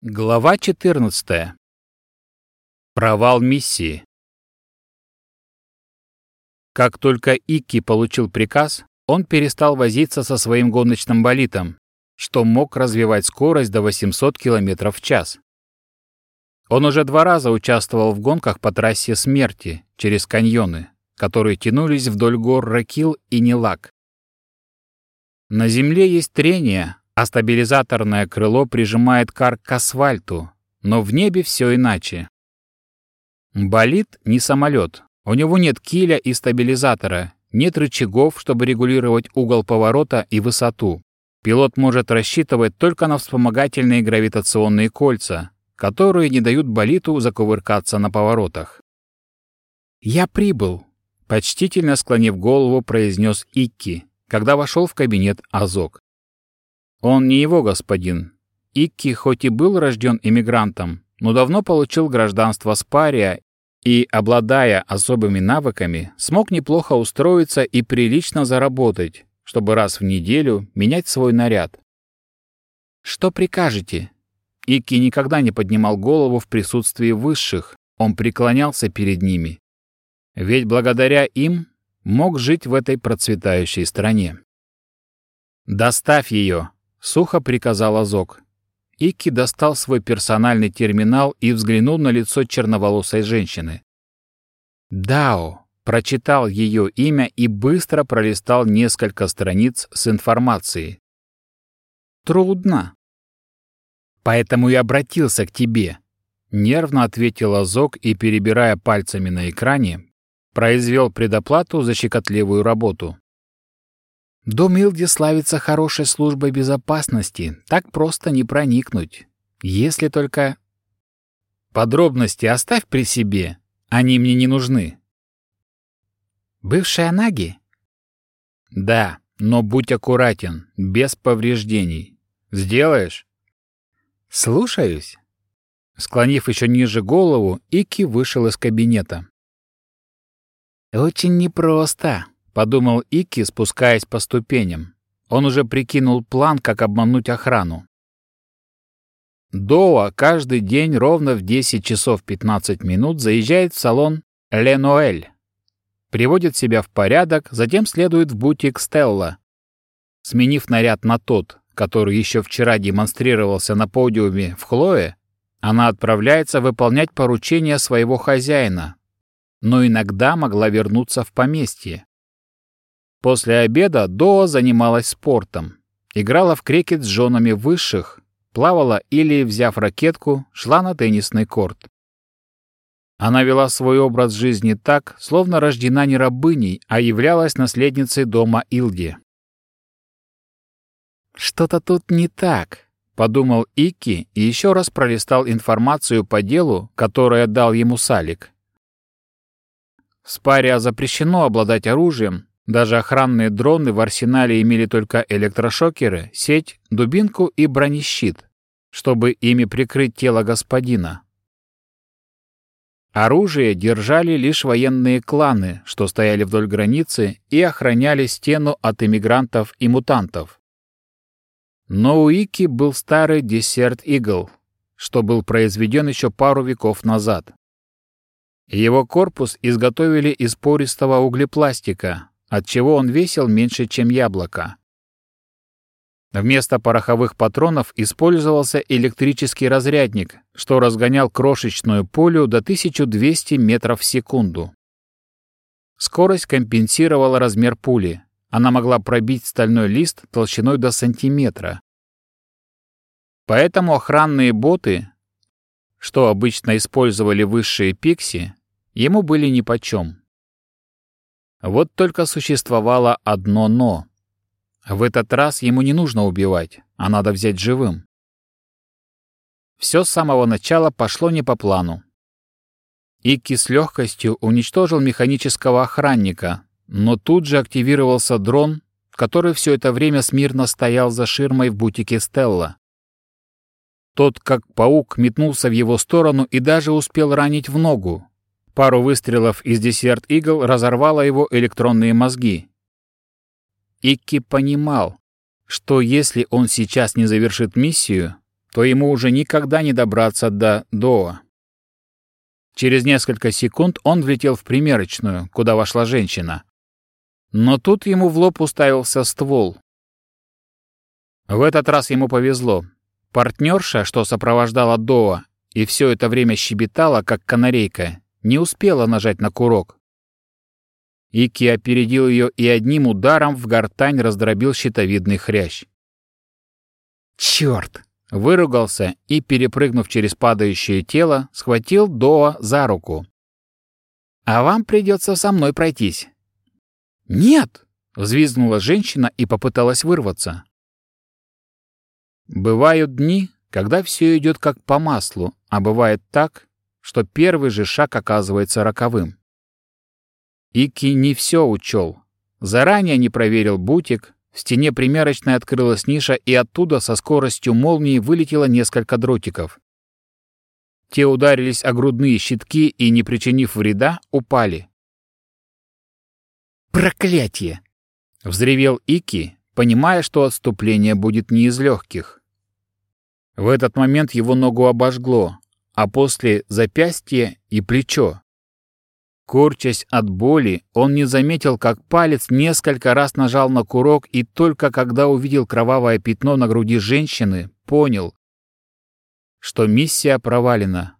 Глава 14. Провал миссии. Как только Икки получил приказ, он перестал возиться со своим гоночным болидом, что мог развивать скорость до 800 км в час. Он уже два раза участвовал в гонках по трассе смерти через каньоны, которые тянулись вдоль гор Ракил и Нилак. На Земле есть трение, а стабилизаторное крыло прижимает кар к асфальту, но в небе все иначе. Болид не самолет. У него нет киля и стабилизатора, нет рычагов, чтобы регулировать угол поворота и высоту. Пилот может рассчитывать только на вспомогательные гравитационные кольца, которые не дают болиту закувыркаться на поворотах. «Я прибыл», — почтительно склонив голову, произнес Икки, когда вошел в кабинет Азок. Он не его господин. Икки хоть и был рожден иммигрантом, но давно получил гражданство Спария и, обладая особыми навыками, смог неплохо устроиться и прилично заработать, чтобы раз в неделю менять свой наряд. «Что прикажете?» Икки никогда не поднимал голову в присутствии высших, он преклонялся перед ними. Ведь благодаря им мог жить в этой процветающей стране. «Доставь ее!» — сухо приказал Азок. Икки достал свой персональный терминал и взглянул на лицо черноволосой женщины. «Дао», прочитал ее имя и быстро пролистал несколько страниц с информацией. «Трудно». «Поэтому и обратился к тебе», — нервно ответил Азок и, перебирая пальцами на экране, произвел предоплату за щекотливую работу. Дом Илди славится хорошей службой безопасности. Так просто не проникнуть. Если только... Подробности оставь при себе. Они мне не нужны. Бывшая Наги? Да, но будь аккуратен, без повреждений. Сделаешь? Слушаюсь. Склонив еще ниже голову, Ики вышел из кабинета. «Очень непросто», подумал Ики, спускаясь по ступеням. Он уже прикинул план, как обмануть охрану. Доа каждый день ровно в 10 часов 15 минут заезжает в салон «Ленуэль». Приводит себя в порядок, затем следует в бутик «Стелла». Сменив наряд на тот, который еще вчера демонстрировался на подиуме в Хлое, она отправляется выполнять поручения своего хозяина, но иногда могла вернуться в поместье. После обеда Доа занималась спортом. Играла в крикет с женами высших, плавала или, взяв ракетку, шла на теннисный корт. Она вела свой образ жизни так, словно рождена не рабыней, а являлась наследницей дома Илди. «Что-то тут не так», — подумал Ики и еще раз пролистал информацию по делу, которое дал ему Салик. Спаре запрещено обладать оружием, даже охранные дроны в арсенале имели только электрошокеры, сеть, дубинку и бронещит, чтобы ими прикрыть тело господина. Оружие держали лишь военные кланы, что стояли вдоль границы и охраняли стену от иммигрантов и мутантов. Но у Ики был старый десерт Игл, что был произведен еще пару веков назад. Его корпус изготовили из пористого углепластика, отчего он весил меньше, чем яблоко. Вместо пороховых патронов использовался электрический разрядник, что разгонял крошечную пулю до 1200 метров в секунду. Скорость компенсировала размер пули. Она могла пробить стальной лист толщиной до сантиметра. Поэтому охранные боты, что обычно использовали высшие пикси, ему были нипочем. Вот только существовало одно «но». В этот раз ему не нужно убивать, а надо взять живым. Все с самого начала пошло не по плану. Икки с легкостью уничтожил механического охранника, но тут же активировался дрон, который все это время смирно стоял за ширмой в бутике Стелла. Тот, как паук, метнулся в его сторону и даже успел ранить в ногу, Пару выстрелов из Десерт Игл разорвало его электронные мозги. Икки понимал, что если он сейчас не завершит миссию, то ему уже никогда не добраться до Доа. Через несколько секунд он влетел в примерочную, куда вошла женщина. Но тут ему в лоб уставился ствол. В этот раз ему повезло. Партнерша, что сопровождала Доа и все это время щебетала, как канарейка, не успела нажать на курок. Ики опередил ее и одним ударом в гортань раздробил щитовидный хрящ. «Черт!» Выругался и, перепрыгнув через падающее тело, схватил Доа за руку. «А вам придется со мной пройтись». «Нет!» — взвизгнула женщина и попыталась вырваться. Бывают дни, когда все идет как по маслу, а бывает так, что первый же шаг оказывается роковым. Ики не все учел. Заранее не проверил бутик, в стене примерочной открылась ниша, и оттуда со скоростью молнии вылетело несколько дротиков. Те ударились о грудные щитки и, не причинив вреда, упали. «Проклятие!» — взревел Ики, понимая, что отступление будет не из легких. В этот момент его ногу обожгло, а после — запястье и плечо. Корчась от боли, он не заметил, как палец несколько раз нажал на курок и только когда увидел кровавое пятно на груди женщины, понял, что миссия провалена.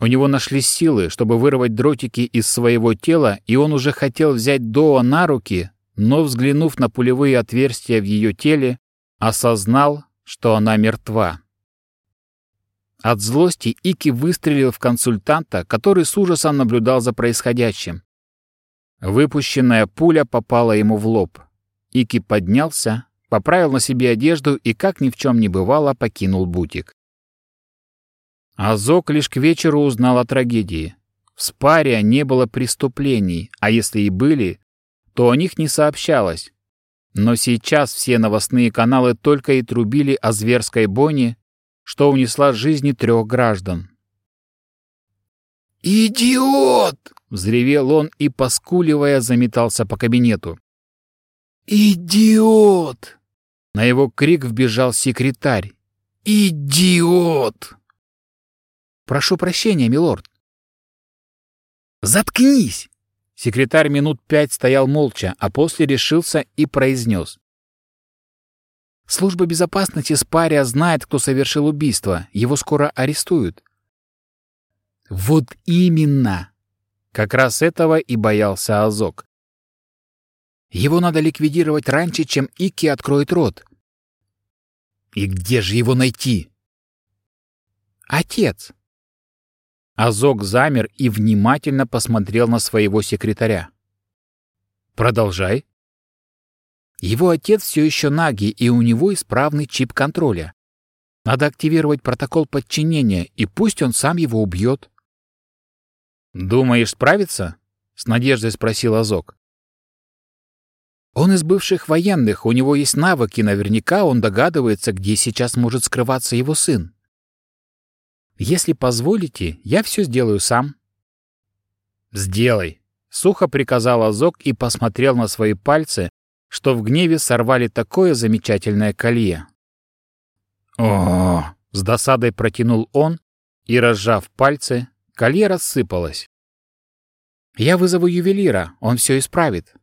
У него нашлись силы, чтобы вырвать дротики из своего тела, и он уже хотел взять Доа на руки, но, взглянув на пулевые отверстия в ее теле, осознал, что она мертва. От злости Ики выстрелил в консультанта, который с ужасом наблюдал за происходящим. Выпущенная пуля попала ему в лоб. Ики поднялся, поправил на себе одежду и, как ни в чем не бывало, покинул бутик. Азок лишь к вечеру узнал о трагедии. В спаре не было преступлений, а если и были, то о них не сообщалось. Но сейчас все новостные каналы только и трубили о зверской бойне, что унесла жизни трех граждан. «Идиот!» — взревел он и, поскуливая, заметался по кабинету. «Идиот!» На его крик вбежал секретарь. «Идиот!» «Прошу прощения, милорд». «Заткнись!» Секретарь минут пять стоял молча, а после решился и произнес. Служба безопасности Спария знает, кто совершил убийство. Его скоро арестуют. Вот именно! Как раз этого и боялся Азок. Его надо ликвидировать раньше, чем Ики откроет рот. И где же его найти? Отец. Азок замер и внимательно посмотрел на своего секретаря. Продолжай. Его отец все еще Наги, и у него исправный чип контроля. Надо активировать протокол подчинения, и пусть он сам его убьет. «Думаешь, справится?» — с надеждой спросил Азок. «Он из бывших военных, у него есть навыки, наверняка он догадывается, где сейчас может скрываться его сын. Если позволите, я все сделаю сам». «Сделай», — сухо приказал Азок и посмотрел на свои пальцы, что в гневе сорвали такое замечательное колье. О, с досадой протянул он и, разжав пальцы, колье рассыпалось. Я вызову ювелира, он все исправит.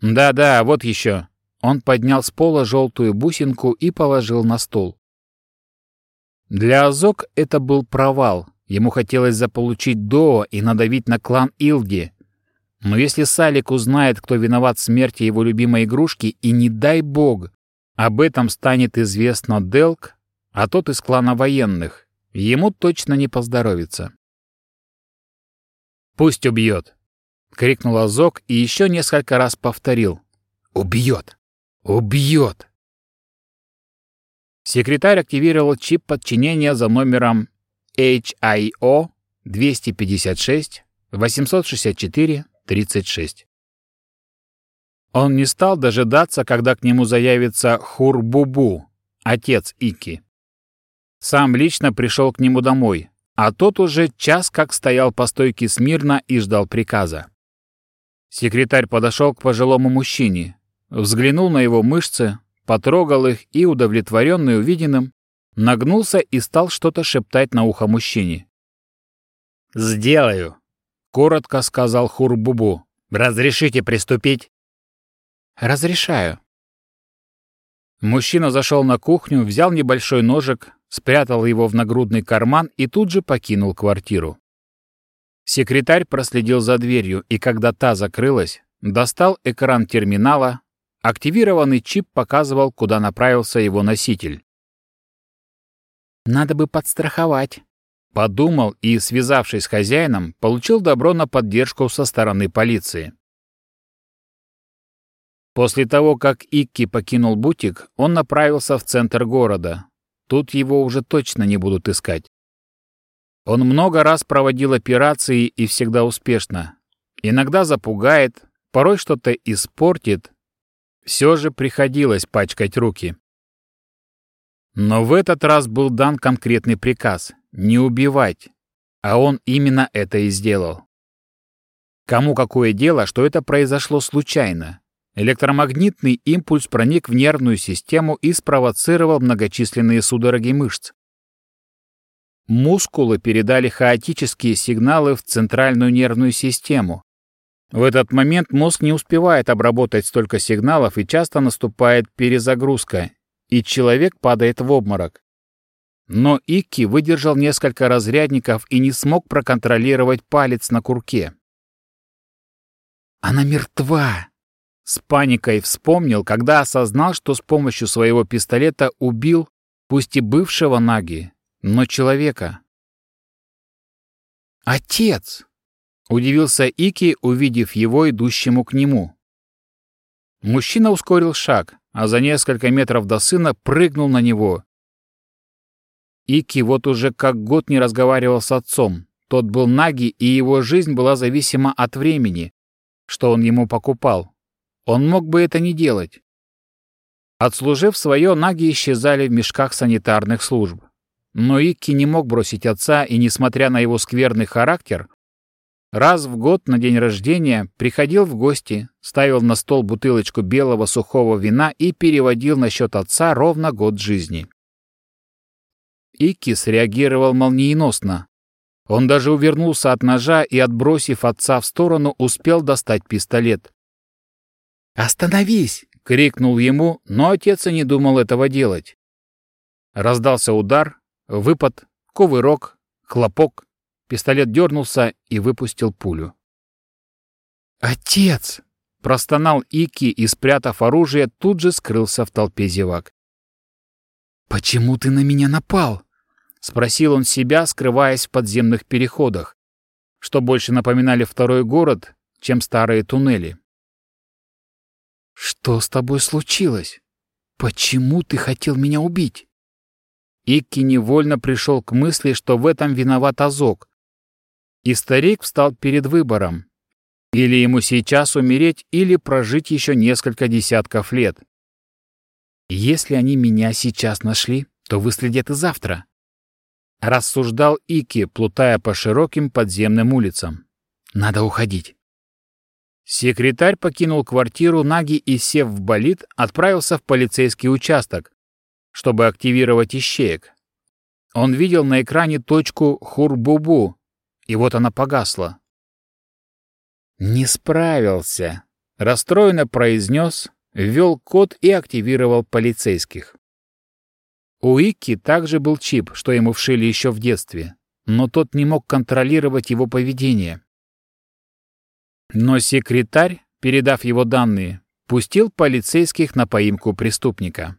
Да-да, вот еще. Он поднял с пола желтую бусинку и положил на стол. Для Азок это был провал. Ему хотелось заполучить Доо и надавить на клан Илди, но если Салик узнает, кто виноват в смерти его любимой игрушки, и не дай бог, об этом станет известно Делк, а тот из клана военных, ему точно не поздоровится. «Пусть убьет!» — крикнул Азок и еще несколько раз повторил. «Убьет! Убьет!» Секретарь активировал чип подчинения за номером HIO 256 864 36. Он не стал дожидаться, когда к нему заявится Хурбубу, отец Ики. Сам лично пришел к нему домой, а тот уже час как стоял по стойке смирно и ждал приказа. Секретарь подошел к пожилому мужчине, взглянул на его мышцы, потрогал их и, удовлетворенный увиденным, нагнулся и стал что-то шептать на ухо мужчине. «Сделаю», — коротко сказал Хурбубу. «Разрешите приступить?» «Разрешаю». Мужчина зашел на кухню, взял небольшой ножик, спрятал его в нагрудный карман и тут же покинул квартиру. Секретарь проследил за дверью, и когда та закрылась, достал экран терминала, активированный чип показывал, куда направился его носитель. «Надо бы подстраховать», — подумал и, связавшись с хозяином, получил добро на поддержку со стороны полиции. После того, как Икки покинул бутик, он направился в центр города. Тут его уже точно не будут искать. Он много раз проводил операции и всегда успешно. Иногда запугает, порой что-то испортит. Все же приходилось пачкать руки. Но в этот раз был дан конкретный приказ — не убивать. А он именно это и сделал. Кому какое дело, что это произошло случайно? Электромагнитный импульс проник в нервную систему и спровоцировал многочисленные судороги мышц. Мускулы передали хаотические сигналы в центральную нервную систему. В этот момент мозг не успевает обработать столько сигналов и часто наступает перезагрузка, и человек падает в обморок. Но Икки выдержал несколько разрядников и не смог проконтролировать палец на курке. «Она мертва!» С паникой вспомнил, когда осознал, что с помощью своего пистолета убил, пусть и бывшего Наги, но человека. «Отец!» — удивился Ики, увидев его, идущему к нему. Мужчина ускорил шаг, а за несколько метров до сына прыгнул на него. Ики вот уже как год не разговаривал с отцом. Тот был Наги, и его жизнь была зависима от времени, что он ему покупал. Он мог бы это не делать. Отслужив свое, Наги исчезали в мешках санитарных служб. Но Икки не мог бросить отца, и, несмотря на его скверный характер, раз в год на день рождения приходил в гости, ставил на стол бутылочку белого сухого вина и переводил на счет отца ровно год жизни. Икки среагировал молниеносно. Он даже увернулся от ножа и, отбросив отца в сторону, успел достать пистолет. «Остановись!» — крикнул ему, но отец и не думал этого делать. Раздался удар, Выпад, кувырок, хлопок. Пистолет дернулся и выпустил пулю. «Отец!» — простонал Ики и, спрятав оружие, тут же скрылся в толпе зевак. «Почему ты на меня напал?» — спросил он себя, скрываясь в подземных переходах, что больше напоминали второй город, чем старые туннели. «Что с тобой случилось? Почему ты хотел меня убить?» Икки невольно пришел к мысли, что в этом виноват Азок. И старик встал перед выбором. Или ему сейчас умереть, или прожить еще несколько десятков лет. Если они меня сейчас нашли, то выследят и завтра. Рассуждал Ики, плутая по широким подземным улицам. Надо уходить. Секретарь покинул квартиру Наги и, сев в болид, отправился в полицейский участок, чтобы активировать ищеек. Он видел на экране точку Хурбубу, и вот она погасла. «Не справился», — расстроенно произнес, ввел код и активировал полицейских. У Икки также был чип, что ему вшили еще в детстве, но тот не мог контролировать его поведение. Но секретарь, передав его данные, пустил полицейских на поимку преступника.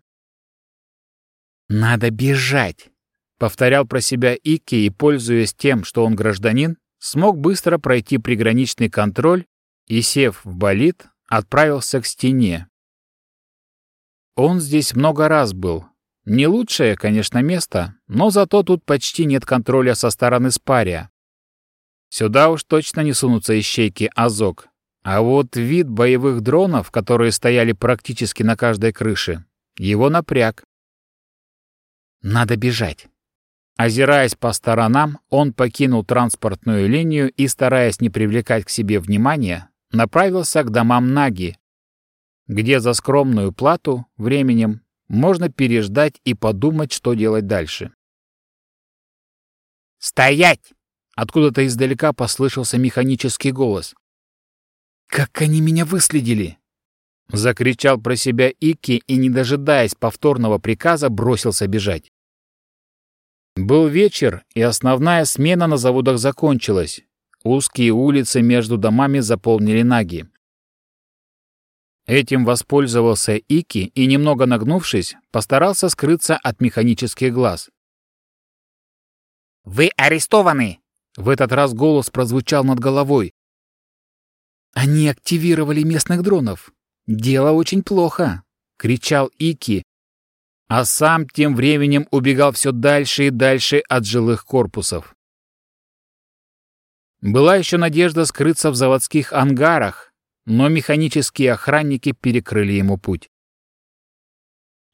«Надо бежать!» — повторял про себя Икки и, пользуясь тем, что он гражданин, смог быстро пройти приграничный контроль и, сев в болид, отправился к стене. Он здесь много раз был. Не лучшее, конечно, место, но зато тут почти нет контроля со стороны Спария. Сюда уж точно не сунутся ищейки Азок. А вот вид боевых дронов, которые стояли практически на каждой крыше, его напряг. Надо бежать. Озираясь по сторонам, он покинул транспортную линию и, стараясь не привлекать к себе внимания, направился к домам Наги, где за скромную плату временем можно переждать и подумать, что делать дальше. «Стоять!» — откуда-то издалека послышался механический голос. «Как они меня выследили!» Закричал про себя Икки и, не дожидаясь повторного приказа, бросился бежать. Был вечер, и основная смена на заводах закончилась. Узкие улицы между домами заполнили наги. Этим воспользовался Ики и, немного нагнувшись, постарался скрыться от механических глаз. «Вы арестованы!» В этот раз голос прозвучал над головой. «Они активировали местных дронов. Дело очень плохо!» — кричал Ики, а сам тем временем убегал все дальше и дальше от жилых корпусов. Была еще надежда скрыться в заводских ангарах, но механические охранники перекрыли ему путь.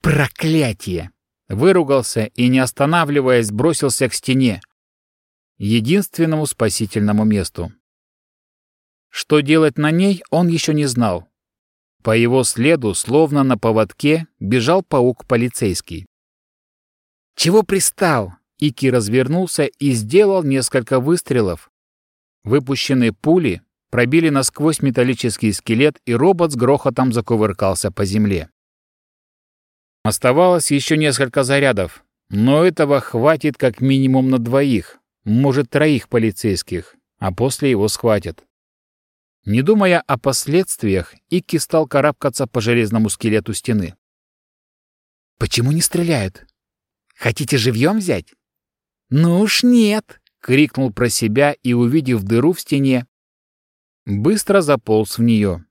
«Проклятие!» — выругался и, не останавливаясь, бросился к стене, единственному спасительному месту. Что делать на ней, он еще не знал. По его следу, словно на поводке, бежал паук полицейский. «Чего пристал?» Ики развернулся и сделал несколько выстрелов, Выпущенные пули пробили насквозь металлический скелет, и робот с грохотом закувыркался по земле. Оставалось еще несколько зарядов, но этого хватит как минимум на двоих, может, троих полицейских, а после его схватят. Не думая о последствиях, Икки стал карабкаться по железному скелету стены. «Почему не стреляют? Хотите живьем взять?» «Ну уж нет!» крикнул про себя и, увидев дыру в стене, быстро заполз в нее.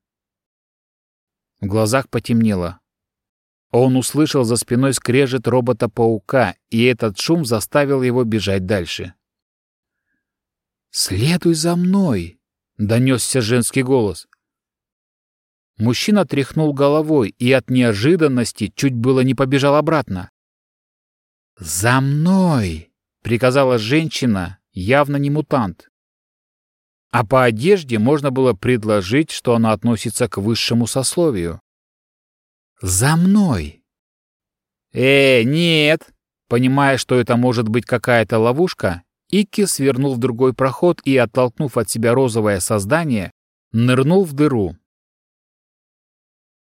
В глазах потемнело. Он услышал за спиной скрежет робота-паука, и этот шум заставил его бежать дальше. «Следуй за мной!» — донесся женский голос. Мужчина тряхнул головой и от неожиданности чуть было не побежал обратно. «За мной!» — приказала женщина, явно не мутант. А по одежде можно было предложить, что она относится к высшему сословию. «За мной!» «Э, нет!» Понимая, что это может быть какая-то ловушка, Икки свернул в другой проход и, оттолкнув от себя розовое создание, нырнул в дыру.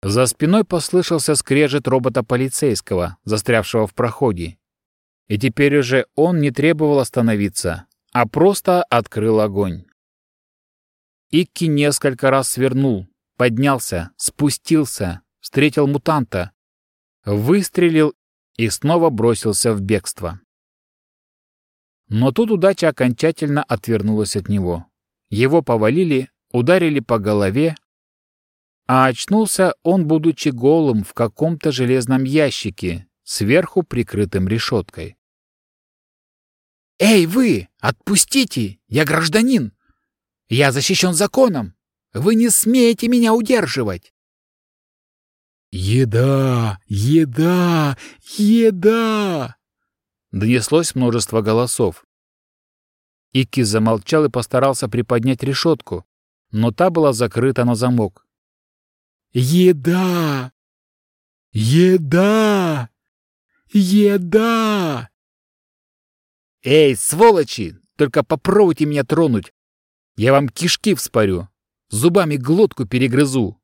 За спиной послышался скрежет робота-полицейского, застрявшего в проходе, и теперь уже он не требовал остановиться, а просто открыл огонь. Икки несколько раз свернул, поднялся, спустился, встретил мутанта, выстрелил и снова бросился в бегство. Но тут удача окончательно отвернулась от него. Его повалили, ударили по голове, а очнулся он, будучи голым в каком-то железном ящике, сверху прикрытым решеткой. «Эй, вы! Отпустите! Я гражданин! Я защищен законом! Вы не смеете меня удерживать!» «Еда! Еда! Еда!» Донеслось множество голосов. Икки замолчал и постарался приподнять решетку, но та была закрыта на замок. «Еда! Еда!» Еда! Эй, сволочи! Только попробуйте меня тронуть. Я вам кишки вспорю. Зубами глотку перегрызу.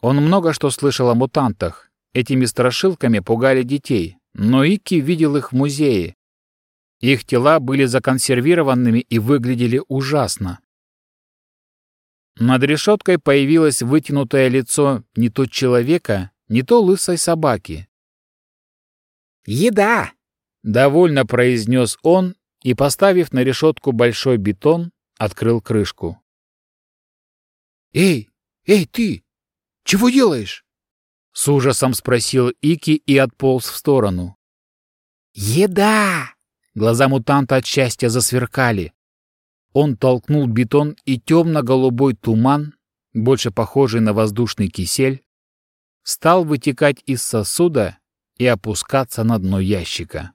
Он много что слышал о мутантах. Этими страшилками пугали детей, но Ики видел их в музее. Их тела были законсервированными и выглядели ужасно. Над решеткой появилось вытянутое лицо не то человека, не то лысой собаки. «Еда!» — довольно произнес он и, поставив на решетку большой бетон, открыл крышку. «Эй, эй, ты! Чего делаешь?» — с ужасом спросил Ики и отполз в сторону. «Еда!» Глаза мутанта от счастья засверкали. Он толкнул бетон, и темно-голубой туман, больше похожий на воздушный кисель, стал вытекать из сосуда и опускаться на дно ящика.